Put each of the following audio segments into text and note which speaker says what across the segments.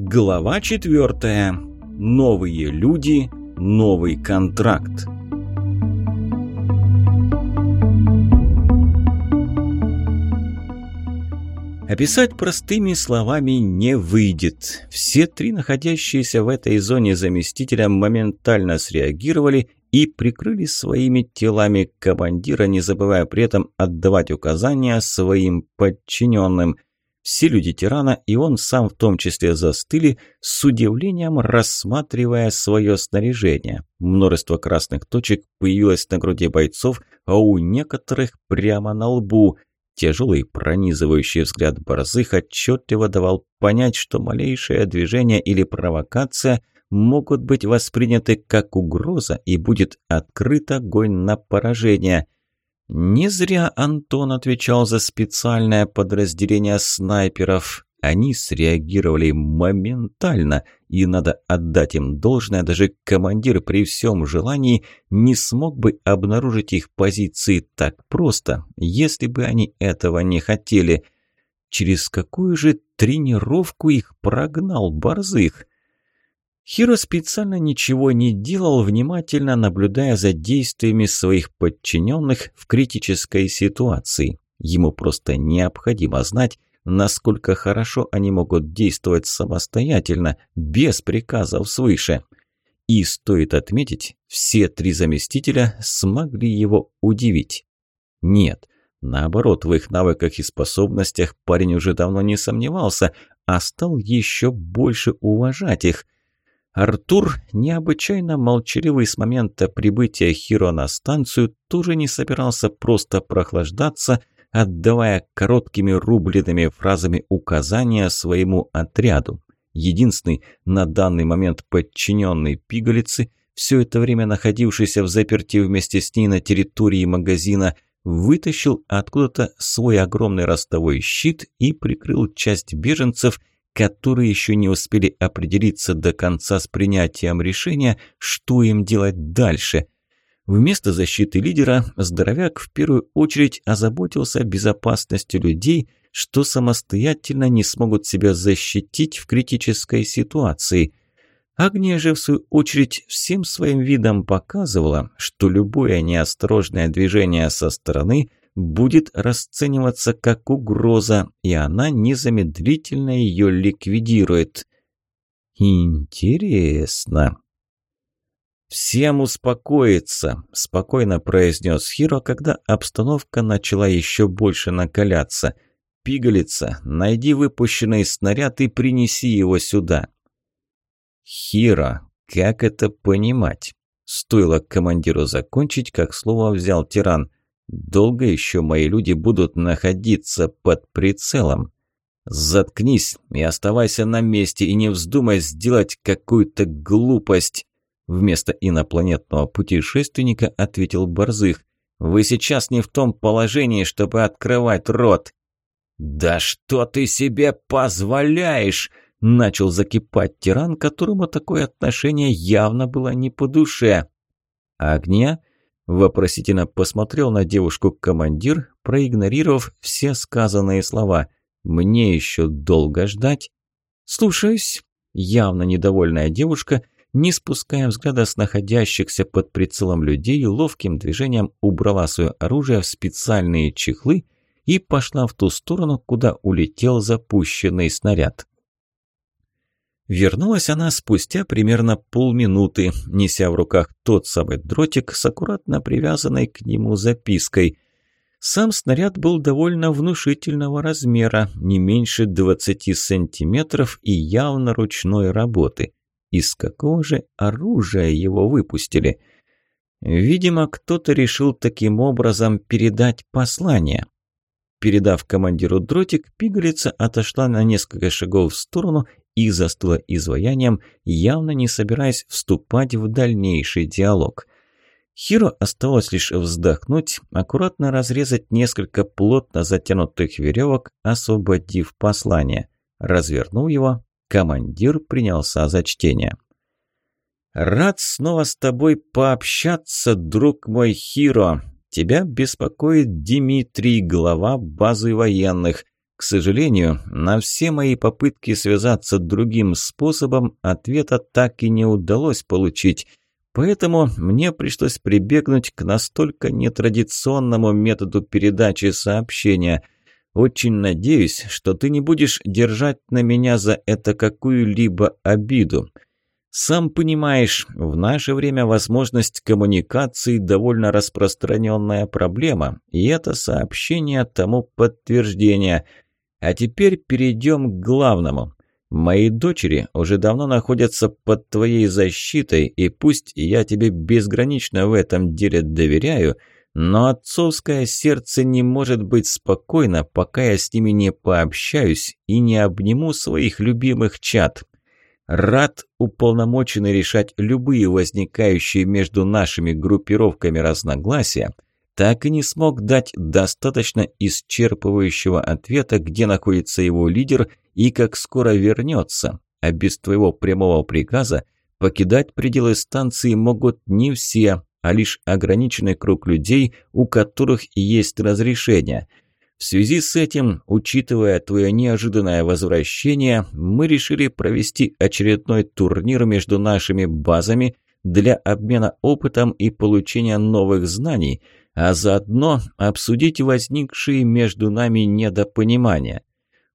Speaker 1: Глава четвертая. Новые люди, новый контракт. Описать простыми словами не выйдет. Все три находящиеся в этой зоне заместителя моментально среагировали и прикрыли своими телами командира, не забывая при этом отдавать указания своим подчиненным. Все люди тирана, и он сам в том числе, застыли, с удивлением рассматривая свое снаряжение. Множество красных точек появилось на груди бойцов, а у некоторых прямо на лбу – Тяжелый пронизывающий взгляд борзых отчетливо давал понять, что малейшее движение или провокация могут быть восприняты как угроза и будет открыт огонь на поражение. Не зря Антон отвечал за специальное подразделение снайперов. Они среагировали моментально, и надо отдать им должное, даже командир при всем желании не смог бы обнаружить их позиции так просто, если бы они этого не хотели. Через какую же тренировку их прогнал Борзых? Хиро специально ничего не делал, внимательно наблюдая за действиями своих подчиненных в критической ситуации. Ему просто необходимо знать, насколько хорошо они могут действовать самостоятельно, без приказов свыше. И стоит отметить, все три заместителя смогли его удивить. Нет, наоборот, в их навыках и способностях парень уже давно не сомневался, а стал еще больше уважать их. Артур, необычайно молчаливый с момента прибытия Хиро на станцию, тоже не собирался просто прохлаждаться – отдавая короткими рубленными фразами указания своему отряду. Единственный на данный момент подчиненный пигалицы, все это время находившийся в заперти вместе с ней на территории магазина, вытащил откуда-то свой огромный ростовой щит и прикрыл часть беженцев, которые еще не успели определиться до конца с принятием решения, что им делать дальше – Вместо защиты лидера здоровяк в первую очередь озаботился безопасностью людей, что самостоятельно не смогут себя защитить в критической ситуации. Агния же, в свою очередь, всем своим видом показывала, что любое неосторожное движение со стороны будет расцениваться как угроза, и она незамедлительно ее ликвидирует. Интересно. «Всем успокоиться», – спокойно произнес Хиро, когда обстановка начала еще больше накаляться. «Пигалица, найди выпущенный снаряд и принеси его сюда». «Хиро, как это понимать?» Стоило командиру закончить, как слово взял тиран. «Долго еще мои люди будут находиться под прицелом?» «Заткнись и оставайся на месте, и не вздумай сделать какую-то глупость!» Вместо инопланетного путешественника ответил Борзых. «Вы сейчас не в том положении, чтобы открывать рот». «Да что ты себе позволяешь?» Начал закипать тиран, которому такое отношение явно было не по душе. «Огня?» Вопросительно посмотрел на девушку командир, проигнорировав все сказанные слова. «Мне еще долго ждать?» «Слушаюсь». Явно недовольная девушка – не спуская взгляда с находящихся под прицелом людей, ловким движением убрала свое оружие в специальные чехлы и пошла в ту сторону, куда улетел запущенный снаряд. Вернулась она спустя примерно полминуты, неся в руках тот самый дротик с аккуратно привязанной к нему запиской. Сам снаряд был довольно внушительного размера, не меньше 20 сантиметров и явно ручной работы. Из какого же оружия его выпустили? Видимо, кто-то решил таким образом передать послание. Передав командиру дротик, пигалица отошла на несколько шагов в сторону и застыла изваянием, явно не собираясь вступать в дальнейший диалог. Хиро осталось лишь вздохнуть, аккуратно разрезать несколько плотно затянутых веревок, освободив послание. Развернул его, Командир принялся за чтение. «Рад снова с тобой пообщаться, друг мой Хиро. Тебя беспокоит Дмитрий, глава базы военных. К сожалению, на все мои попытки связаться другим способом ответа так и не удалось получить, поэтому мне пришлось прибегнуть к настолько нетрадиционному методу передачи сообщения. Очень надеюсь, что ты не будешь держать на меня за это какую-либо обиду. Сам понимаешь, в наше время возможность коммуникации довольно распространенная проблема, и это сообщение тому подтверждение – а теперь перейдем к главному. Мои дочери уже давно находятся под твоей защитой, и пусть я тебе безгранично в этом деле доверяю, но отцовское сердце не может быть спокойно, пока я с ними не пообщаюсь и не обниму своих любимых чад. Рад уполномоченный решать любые возникающие между нашими группировками разногласия – так и не смог дать достаточно исчерпывающего ответа, где находится его лидер и как скоро вернется. А без твоего прямого приказа покидать пределы станции могут не все, а лишь ограниченный круг людей, у которых есть разрешение. В связи с этим, учитывая твое неожиданное возвращение, мы решили провести очередной турнир между нашими базами для обмена опытом и получения новых знаний – а заодно обсудить возникшие между нами недопонимания.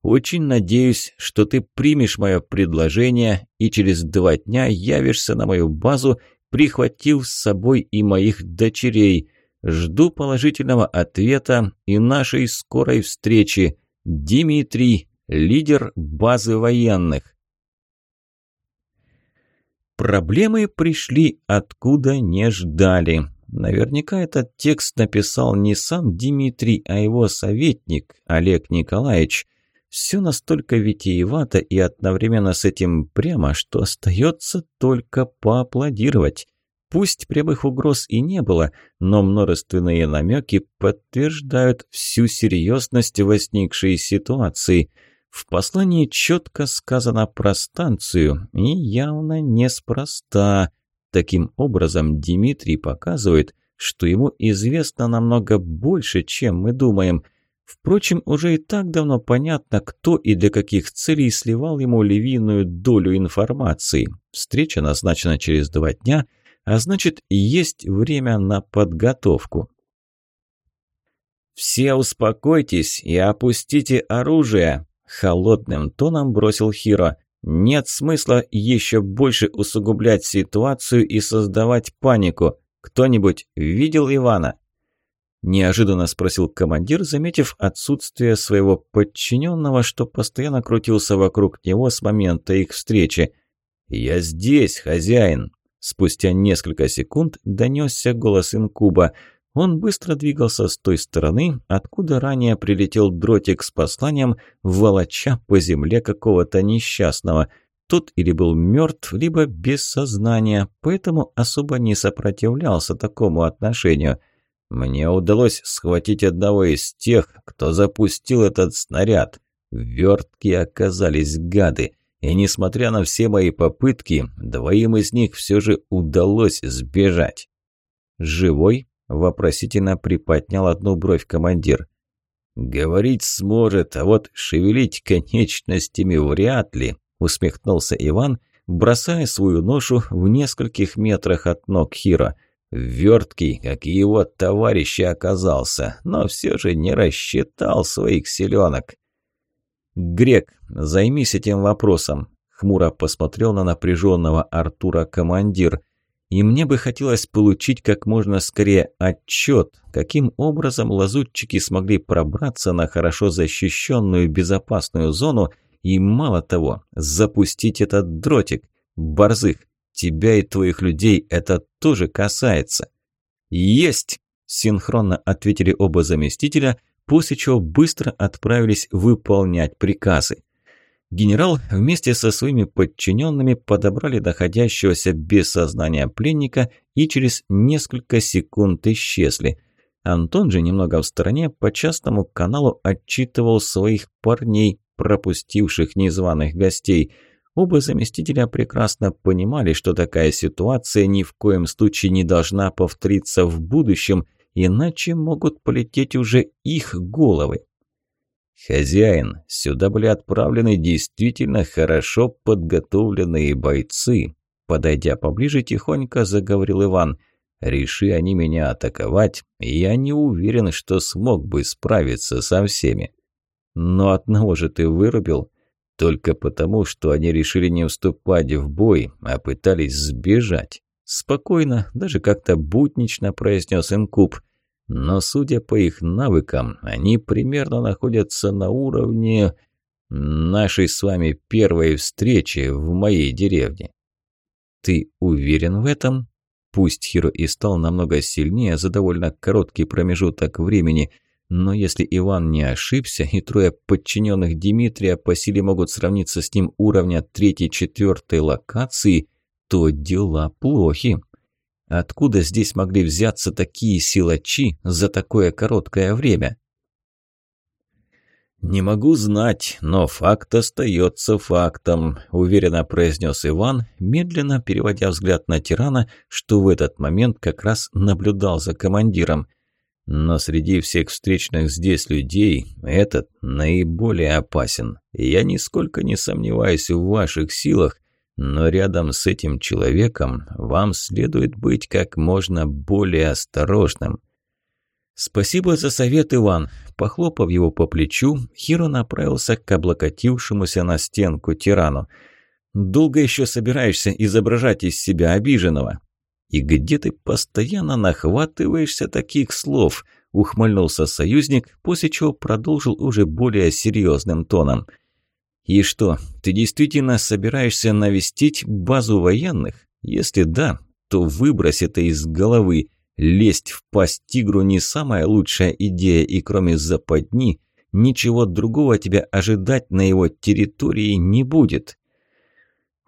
Speaker 1: Очень надеюсь, что ты примешь мое предложение и через два дня явишься на мою базу, прихватив с собой и моих дочерей. Жду положительного ответа и нашей скорой встречи. Дмитрий, лидер базы военных. Проблемы пришли откуда не ждали. Наверняка этот текст написал не сам Дмитрий, а его советник Олег Николаевич. Все настолько витиевато и одновременно с этим прямо, что остается только поаплодировать. Пусть прямых угроз и не было, но множественные намеки подтверждают всю серьезность возникшей ситуации. В послании четко сказано про станцию, и явно неспроста – Таким образом, Дмитрий показывает, что ему известно намного больше, чем мы думаем. Впрочем, уже и так давно понятно, кто и для каких целей сливал ему львиную долю информации. Встреча назначена через два дня, а значит, есть время на подготовку. «Все успокойтесь и опустите оружие!» – холодным тоном бросил Хиро. Нет смысла еще больше усугублять ситуацию и создавать панику. Кто-нибудь видел Ивана? Неожиданно спросил командир, заметив отсутствие своего подчиненного, что постоянно крутился вокруг него с момента их встречи. «Я здесь, хозяин!» Спустя несколько секунд донесся голос инкуба – он быстро двигался с той стороны, откуда ранее прилетел дротик с посланием, волоча по земле какого-то несчастного. Тот или был мертв, либо без сознания, поэтому особо не сопротивлялся такому отношению. Мне удалось схватить одного из тех, кто запустил этот снаряд. Вертки оказались гады. И несмотря на все мои попытки, двоим из них все же удалось сбежать. «Живой?» Вопросительно приподнял одну бровь командир. «Говорить сможет, а вот шевелить конечностями вряд ли», усмехнулся Иван, бросая свою ношу в нескольких метрах от ног Хира. Верткий, как и его товарищ, оказался, но все же не рассчитал своих селенок. «Грек, займись этим вопросом», — хмуро посмотрел на напряженного Артура командир — и мне бы хотелось получить как можно скорее отчет, каким образом лазутчики смогли пробраться на хорошо защищенную безопасную зону и, мало того, запустить этот дротик. Борзых, тебя и твоих людей это тоже касается. «Есть!» – синхронно ответили оба заместителя, после чего быстро отправились выполнять приказы. Генерал вместе со своими подчиненными подобрали находящегося без сознания пленника и через несколько секунд исчезли. Антон же немного в стороне по частному каналу отчитывал своих парней, пропустивших незваных гостей. Оба заместителя прекрасно понимали, что такая ситуация ни в коем случае не должна повториться в будущем, иначе могут полететь уже их головы. «Хозяин, сюда были отправлены действительно хорошо подготовленные бойцы», подойдя поближе, тихонько заговорил Иван. «Реши они меня атаковать, я не уверен, что смог бы справиться со всеми». «Но одного же ты вырубил», только потому, что они решили не вступать в бой, а пытались сбежать. Спокойно, даже как-то буднично произнес Инкуб. Но, судя по их навыкам, они примерно находятся на уровне нашей с вами первой встречи в моей деревне. Ты уверен в этом? Пусть Хиро и стал намного сильнее за довольно короткий промежуток времени – но если Иван не ошибся, и трое подчиненных Дмитрия по силе могут сравниться с ним уровня третьей-четвертой локации, то дела плохи. Откуда здесь могли взяться такие силачи за такое короткое время? «Не могу знать, но факт остается фактом», – уверенно произнес Иван, медленно переводя взгляд на тирана, что в этот момент как раз наблюдал за командиром – но среди всех встречных здесь людей этот наиболее опасен. Я нисколько не сомневаюсь в ваших силах, но рядом с этим человеком вам следует быть как можно более осторожным. Спасибо за совет, Иван. Похлопав его по плечу, Хиро направился к облокотившемуся на стенку тирану. «Долго еще собираешься изображать из себя обиженного?» «И где ты постоянно нахватываешься таких слов?» – ухмыльнулся союзник, после чего продолжил уже более серьезным тоном. «И что, ты действительно собираешься навестить базу военных? Если да, то выбрось это из головы. Лезть в пасть тигру не самая лучшая идея, и кроме западни, ничего другого тебя ожидать на его территории не будет».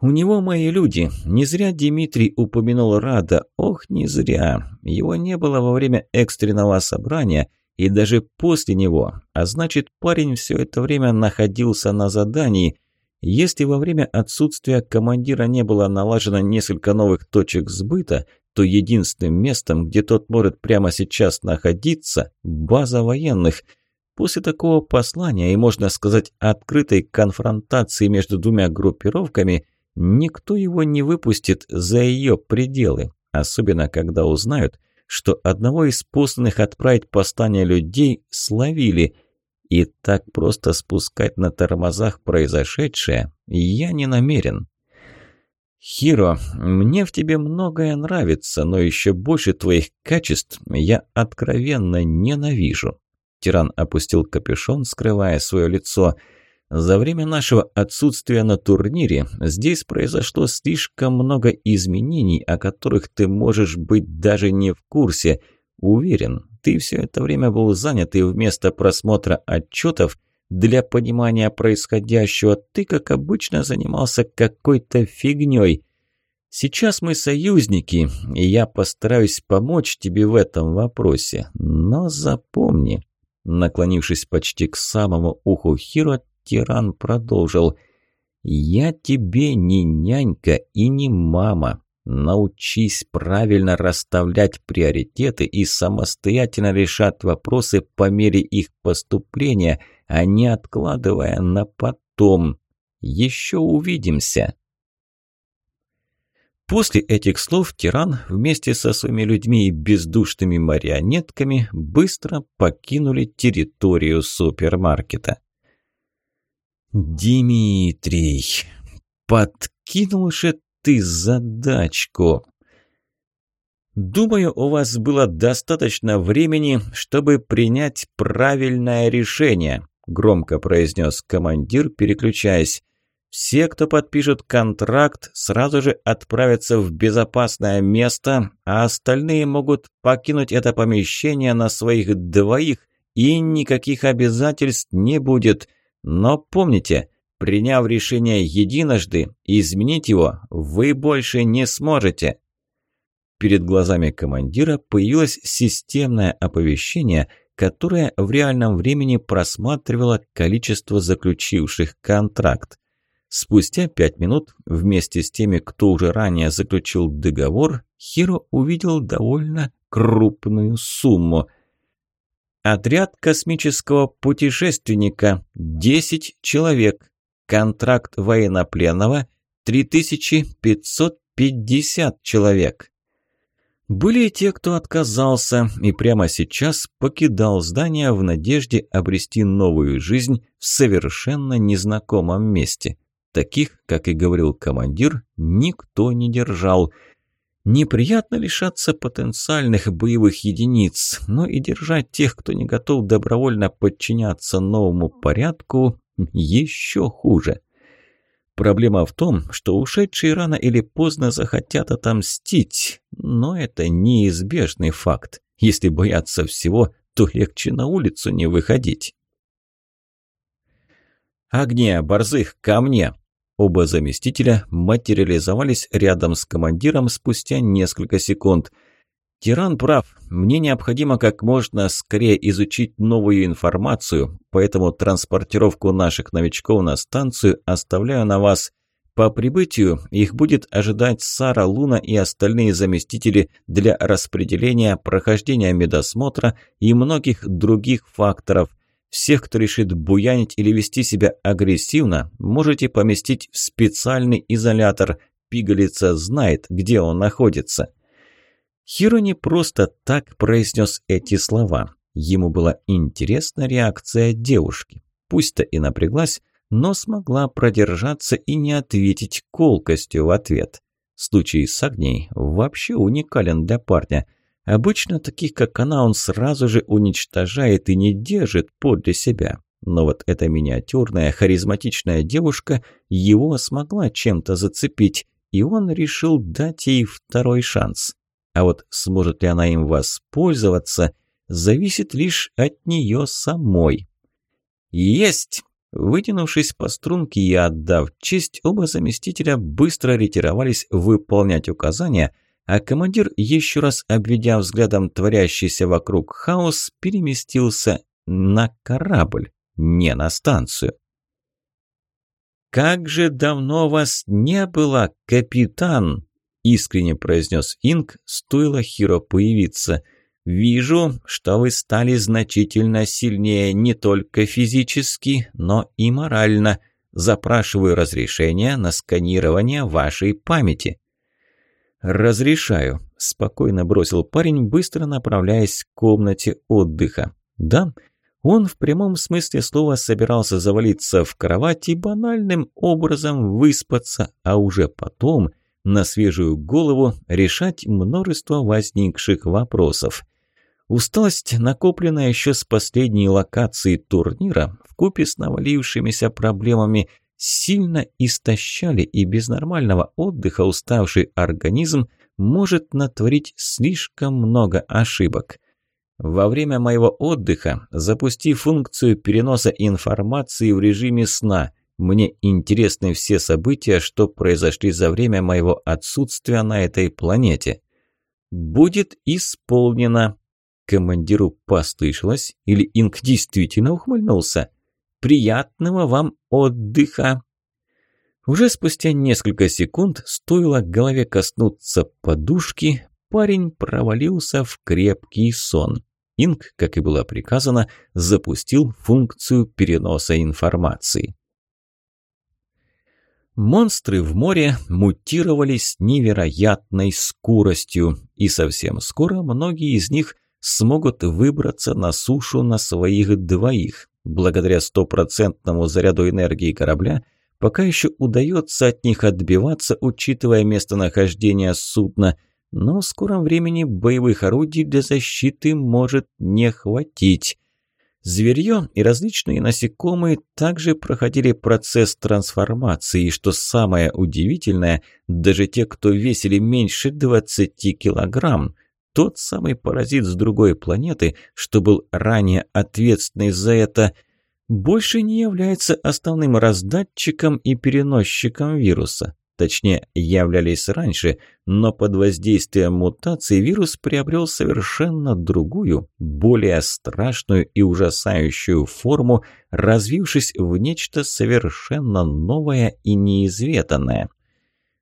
Speaker 1: У него мои люди. Не зря Дмитрий упомянул Рада. Ох, не зря. Его не было во время экстренного собрания и даже после него. А значит, парень все это время находился на задании. Если во время отсутствия командира не было налажено несколько новых точек сбыта, то единственным местом, где тот может прямо сейчас находиться – база военных – После такого послания и, можно сказать, открытой конфронтации между двумя группировками, Никто его не выпустит за ее пределы, особенно когда узнают, что одного из посланных отправить послание людей словили. И так просто спускать на тормозах произошедшее я не намерен. «Хиро, мне в тебе многое нравится, но еще больше твоих качеств я откровенно ненавижу». Тиран опустил капюшон, скрывая свое лицо – за время нашего отсутствия на турнире здесь произошло слишком много изменений, о которых ты можешь быть даже не в курсе. Уверен, ты все это время был занят, и вместо просмотра отчетов для понимания происходящего ты, как обычно, занимался какой-то фигней. Сейчас мы союзники, и я постараюсь помочь тебе в этом вопросе. Но запомни, наклонившись почти к самому уху Хиро, тиран продолжил. «Я тебе не нянька и не мама. Научись правильно расставлять приоритеты и самостоятельно решать вопросы по мере их поступления, а не откладывая на потом. Еще увидимся». После этих слов тиран вместе со своими людьми и бездушными марионетками быстро покинули территорию супермаркета. «Димитрий, подкинул же ты задачку!» «Думаю, у вас было достаточно времени, чтобы принять правильное решение», громко произнес командир, переключаясь. «Все, кто подпишет контракт, сразу же отправятся в безопасное место, а остальные могут покинуть это помещение на своих двоих, и никаких обязательств не будет. Но помните, приняв решение единожды, изменить его вы больше не сможете. Перед глазами командира появилось системное оповещение, которое в реальном времени просматривало количество заключивших контракт. Спустя пять минут вместе с теми, кто уже ранее заключил договор, Хиро увидел довольно крупную сумму – Отряд космического путешественника – 10 человек. Контракт военнопленного – 3550 человек. Были и те, кто отказался и прямо сейчас покидал здание в надежде обрести новую жизнь в совершенно незнакомом месте. Таких, как и говорил командир, никто не держал – Неприятно лишаться потенциальных боевых единиц, но и держать тех, кто не готов добровольно подчиняться новому порядку, еще хуже. Проблема в том, что ушедшие рано или поздно захотят отомстить, но это неизбежный факт. Если бояться всего, то легче на улицу не выходить. «Огне, борзых, ко мне!» Оба заместителя материализовались рядом с командиром спустя несколько секунд. «Тиран прав. Мне необходимо как можно скорее изучить новую информацию, поэтому транспортировку наших новичков на станцию оставляю на вас. По прибытию их будет ожидать Сара Луна и остальные заместители для распределения, прохождения медосмотра и многих других факторов – всех, кто решит буянить или вести себя агрессивно, можете поместить в специальный изолятор. Пигалица знает, где он находится. Хиро не просто так произнес эти слова. Ему была интересна реакция девушки. Пусть-то и напряглась, но смогла продержаться и не ответить колкостью в ответ. Случай с Агней вообще уникален для парня. Обычно таких, как она, он сразу же уничтожает и не держит подле себя. Но вот эта миниатюрная, харизматичная девушка его смогла чем-то зацепить, и он решил дать ей второй шанс. А вот сможет ли она им воспользоваться, зависит лишь от нее самой. «Есть!» Вытянувшись по струнке и отдав честь, оба заместителя быстро ретировались выполнять указания – а командир, еще раз обведя взглядом творящийся вокруг хаос, переместился на корабль, не на станцию. «Как же давно вас не было, капитан!» – искренне произнес Инг, стоило Хиро появиться. «Вижу, что вы стали значительно сильнее не только физически, но и морально. Запрашиваю разрешение на сканирование вашей памяти». «Разрешаю», – спокойно бросил парень, быстро направляясь к комнате отдыха. «Да, он в прямом смысле слова собирался завалиться в кровать и банальным образом выспаться, а уже потом на свежую голову решать множество возникших вопросов». Усталость, накопленная еще с последней локации турнира, вкупе с навалившимися проблемами – сильно истощали, и без нормального отдыха уставший организм может натворить слишком много ошибок. Во время моего отдыха запусти функцию переноса информации в режиме сна. Мне интересны все события, что произошли за время моего отсутствия на этой планете. Будет исполнено. Командиру послышалось, или Инк действительно ухмыльнулся? Приятного вам отдыха!» Уже спустя несколько секунд, стоило голове коснуться подушки, парень провалился в крепкий сон. Инк, как и было приказано, запустил функцию переноса информации. Монстры в море мутировали с невероятной скоростью, и совсем скоро многие из них смогут выбраться на сушу на своих двоих. Благодаря стопроцентному заряду энергии корабля пока еще удается от них отбиваться, учитывая местонахождение судна, но в скором времени боевых орудий для защиты может не хватить. Зверье и различные насекомые также проходили процесс трансформации, и что самое удивительное, даже те, кто весили меньше 20 килограмм – тот самый паразит с другой планеты, что был ранее ответственный за это, больше не является основным раздатчиком и переносчиком вируса. Точнее, являлись раньше, но под воздействием мутации вирус приобрел совершенно другую, более страшную и ужасающую форму, развившись в нечто совершенно новое и неизведанное –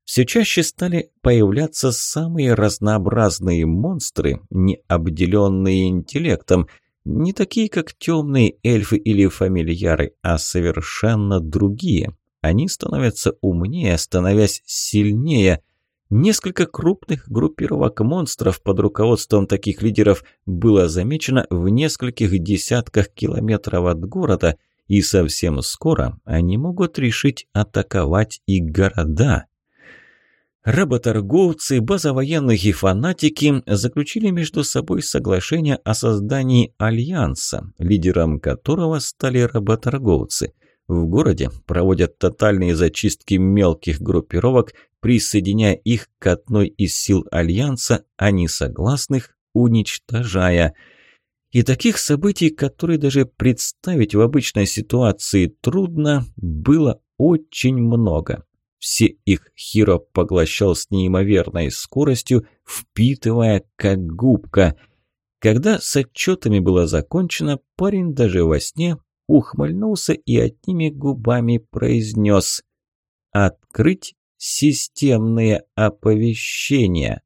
Speaker 1: все чаще стали появляться самые разнообразные монстры, не обделенные интеллектом. Не такие, как темные эльфы или фамильяры, а совершенно другие. Они становятся умнее, становясь сильнее. Несколько крупных группировок монстров под руководством таких лидеров было замечено в нескольких десятках километров от города, и совсем скоро они могут решить атаковать и города. Работорговцы, база военных и фанатики заключили между собой соглашение о создании альянса, лидером которого стали работорговцы. В городе проводят тотальные зачистки мелких группировок, присоединяя их к одной из сил альянса, а несогласных уничтожая. И таких событий, которые даже представить в обычной ситуации трудно, было очень много. Все их Хиро поглощал с неимоверной скоростью, впитывая как губка. Когда с отчетами было закончено, парень даже во сне ухмыльнулся и одними губами произнес «Открыть системные оповещения».